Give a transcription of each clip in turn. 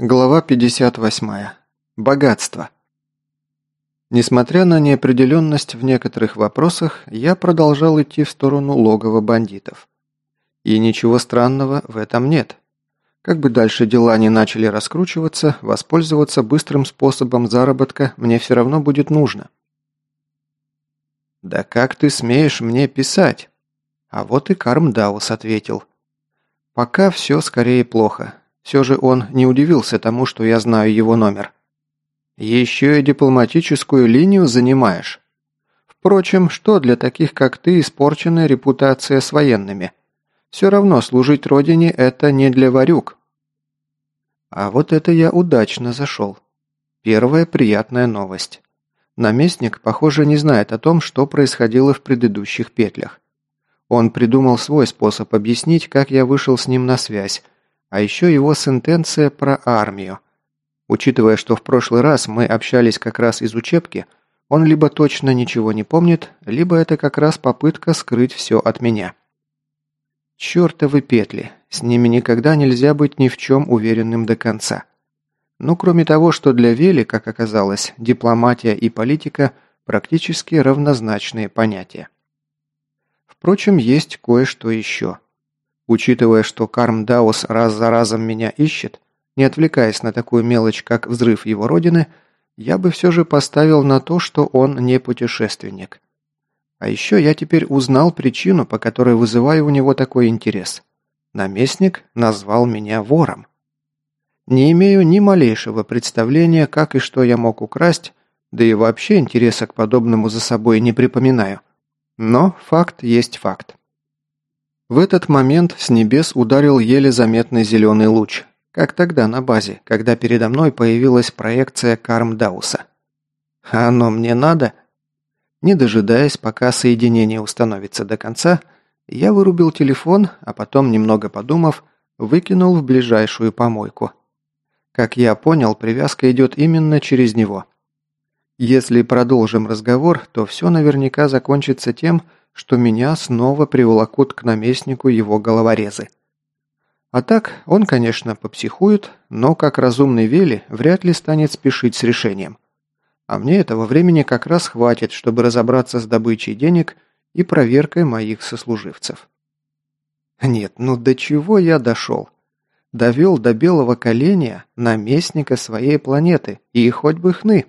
Глава 58. Богатство. Несмотря на неопределенность в некоторых вопросах, я продолжал идти в сторону логова бандитов. И ничего странного в этом нет. Как бы дальше дела не начали раскручиваться, воспользоваться быстрым способом заработка мне все равно будет нужно. «Да как ты смеешь мне писать?» А вот и Карм Даус ответил. «Пока все скорее плохо. Все же он не удивился тому, что я знаю его номер. Еще и дипломатическую линию занимаешь. Впрочем, что для таких, как ты, испорченная репутация с военными? Все равно служить родине – это не для варюк. А вот это я удачно зашел. Первая приятная новость. Наместник, похоже, не знает о том, что происходило в предыдущих петлях. Он придумал свой способ объяснить, как я вышел с ним на связь, а еще его сентенция про армию. Учитывая, что в прошлый раз мы общались как раз из учебки, он либо точно ничего не помнит, либо это как раз попытка скрыть все от меня. Чертовы петли, с ними никогда нельзя быть ни в чем уверенным до конца. Ну, кроме того, что для Вели, как оказалось, дипломатия и политика практически равнозначные понятия. Впрочем, есть кое-что еще. Учитывая, что Карм Даус раз за разом меня ищет, не отвлекаясь на такую мелочь, как взрыв его родины, я бы все же поставил на то, что он не путешественник. А еще я теперь узнал причину, по которой вызываю у него такой интерес. Наместник назвал меня вором. Не имею ни малейшего представления, как и что я мог украсть, да и вообще интереса к подобному за собой не припоминаю. Но факт есть факт. В этот момент с небес ударил еле заметный зеленый луч, как тогда на базе, когда передо мной появилась проекция Кармдауса. А оно мне надо? Не дожидаясь, пока соединение установится до конца, я вырубил телефон, а потом, немного подумав, выкинул в ближайшую помойку. Как я понял, привязка идет именно через него. Если продолжим разговор, то все наверняка закончится тем, что меня снова приволокут к наместнику его головорезы. А так, он, конечно, попсихует, но как разумный Вели вряд ли станет спешить с решением. А мне этого времени как раз хватит, чтобы разобраться с добычей денег и проверкой моих сослуживцев. Нет, ну до чего я дошел? Довел до белого коленя наместника своей планеты, и хоть бы хны.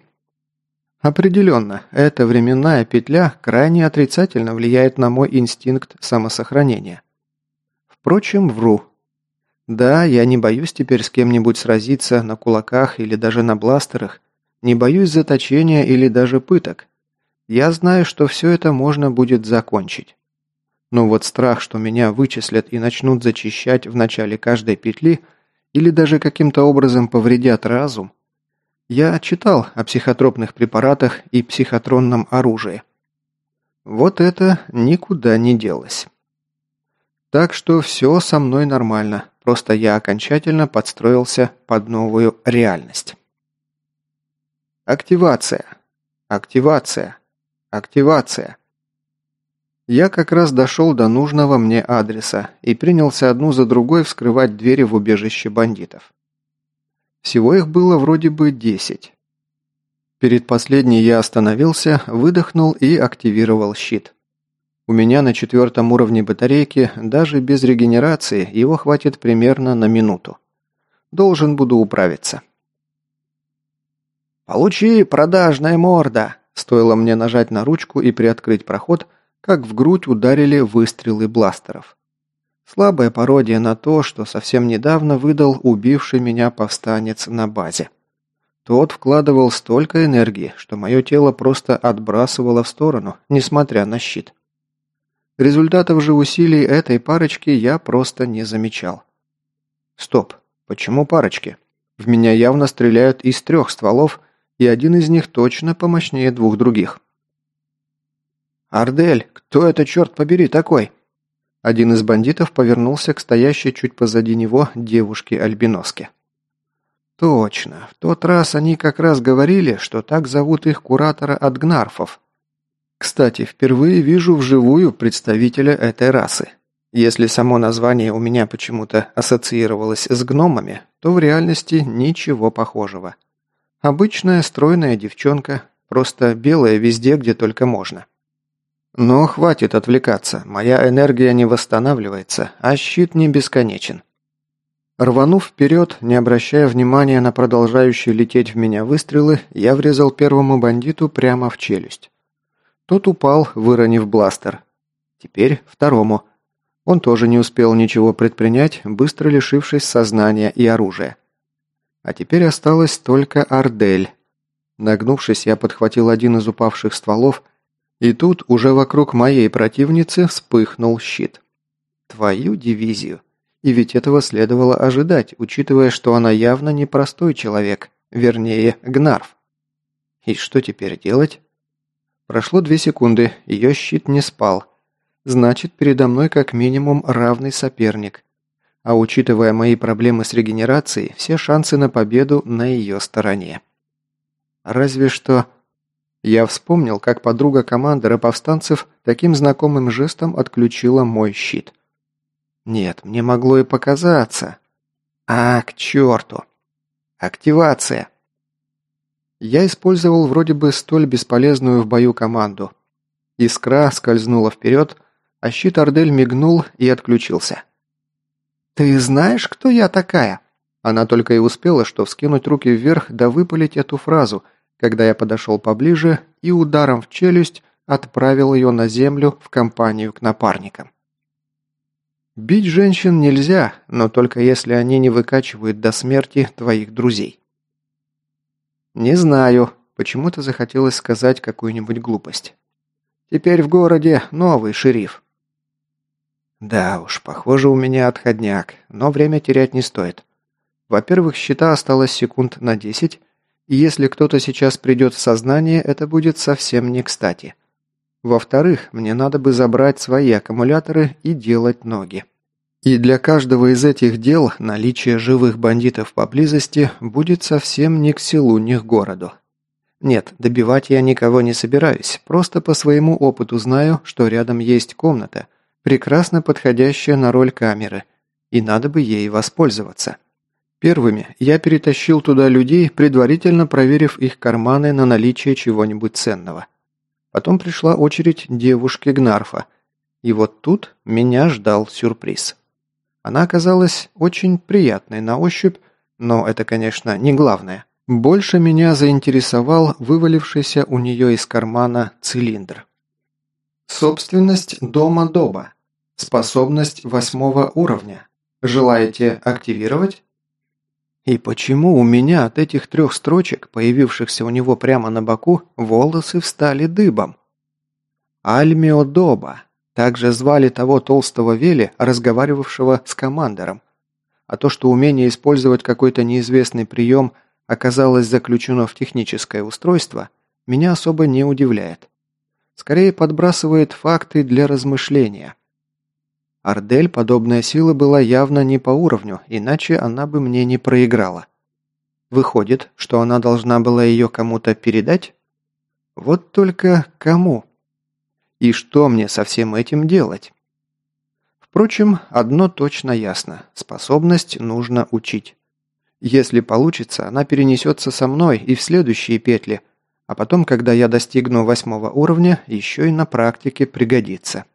Определенно, эта временная петля крайне отрицательно влияет на мой инстинкт самосохранения. Впрочем, вру. Да, я не боюсь теперь с кем-нибудь сразиться на кулаках или даже на бластерах, не боюсь заточения или даже пыток. Я знаю, что все это можно будет закончить. Но вот страх, что меня вычислят и начнут зачищать в начале каждой петли, или даже каким-то образом повредят разум, я читал о психотропных препаратах и психотронном оружии. Вот это никуда не делось. Так что все со мной нормально, просто я окончательно подстроился под новую реальность. Активация. Активация. Активация. Я как раз дошел до нужного мне адреса и принялся одну за другой вскрывать двери в убежище бандитов. Всего их было вроде бы 10. Перед последней я остановился, выдохнул и активировал щит. У меня на четвертом уровне батарейки, даже без регенерации, его хватит примерно на минуту. Должен буду управиться. «Получи, продажная морда!» Стоило мне нажать на ручку и приоткрыть проход, как в грудь ударили выстрелы бластеров. Слабая пародия на то, что совсем недавно выдал убивший меня повстанец на базе. Тот вкладывал столько энергии, что мое тело просто отбрасывало в сторону, несмотря на щит. Результатов же усилий этой парочки я просто не замечал. Стоп, почему парочки? В меня явно стреляют из трех стволов, и один из них точно помощнее двух других. «Ардель, кто это, черт побери, такой?» Один из бандитов повернулся к стоящей чуть позади него девушке-альбиноске. Точно, в тот раз они как раз говорили, что так зовут их куратора от гнарфов. Кстати, впервые вижу вживую представителя этой расы. Если само название у меня почему-то ассоциировалось с гномами, то в реальности ничего похожего. Обычная стройная девчонка, просто белая везде, где только можно. Но хватит отвлекаться, моя энергия не восстанавливается, а щит не бесконечен. Рванув вперед, не обращая внимания на продолжающие лететь в меня выстрелы, я врезал первому бандиту прямо в челюсть. Тот упал, выронив бластер. Теперь второму. Он тоже не успел ничего предпринять, быстро лишившись сознания и оружия. А теперь осталась только Ардель. Нагнувшись, я подхватил один из упавших стволов, и тут уже вокруг моей противницы вспыхнул щит. Твою дивизию. И ведь этого следовало ожидать, учитывая, что она явно не простой человек, вернее, Гнарф. И что теперь делать? Прошло две секунды, ее щит не спал. Значит, передо мной как минимум равный соперник. А учитывая мои проблемы с регенерацией, все шансы на победу на ее стороне. Разве что... Я вспомнил, как подруга командора повстанцев таким знакомым жестом отключила мой щит. Нет, мне могло и показаться. А, к черту. Активация. Я использовал вроде бы столь бесполезную в бою команду. Искра скользнула вперед, а щит Ардель мигнул и отключился. «Ты знаешь, кто я такая?» Она только и успела, что вскинуть руки вверх да выпалить эту фразу, когда я подошел поближе и ударом в челюсть отправил ее на землю в компанию к напарникам. Бить женщин нельзя, но только если они не выкачивают до смерти твоих друзей. Не знаю, почему-то захотелось сказать какую-нибудь глупость. Теперь в городе новый шериф. Да уж, похоже, у меня отходняк, но время терять не стоит. Во-первых, счета осталось секунд на 10, если кто-то сейчас придет в сознание, это будет совсем не кстати. Во-вторых, мне надо бы забрать свои аккумуляторы и делать ноги. И для каждого из этих дел наличие живых бандитов поблизости будет совсем ни к селу, ни к городу. Нет, добивать я никого не собираюсь, просто по своему опыту знаю, что рядом есть комната, прекрасно подходящая на роль камеры, и надо бы ей воспользоваться. Первыми я перетащил туда людей, предварительно проверив их карманы на наличие чего-нибудь ценного. Потом пришла очередь девушки Гнарфа. И вот тут меня ждал сюрприз. Она оказалась очень приятной на ощупь, но это, конечно, не главное. Больше меня заинтересовал вывалившийся у нее из кармана цилиндр. Собственность дома Доба. Способность восьмого уровня. Желаете активировать? И почему у меня от этих трех строчек, появившихся у него прямо на боку, волосы встали дыбом? Альмиодоба. Также звали того толстого Вели, разговаривавшего с командором. А то, что умение использовать какой-то неизвестный прием оказалось заключено в техническое устройство, меня особо не удивляет. Скорее подбрасывает факты для размышления. Ардель подобная сила была явно не по уровню, иначе она бы мне не проиграла. Выходит, что она должна была ее кому-то передать? Вот только кому? И что мне со всем этим делать? Впрочем, одно точно ясно. Способность нужно учить. Если получится, она перенесется со мной и в следующие петли, а потом, когда я достигну восьмого уровня, еще и на практике пригодится.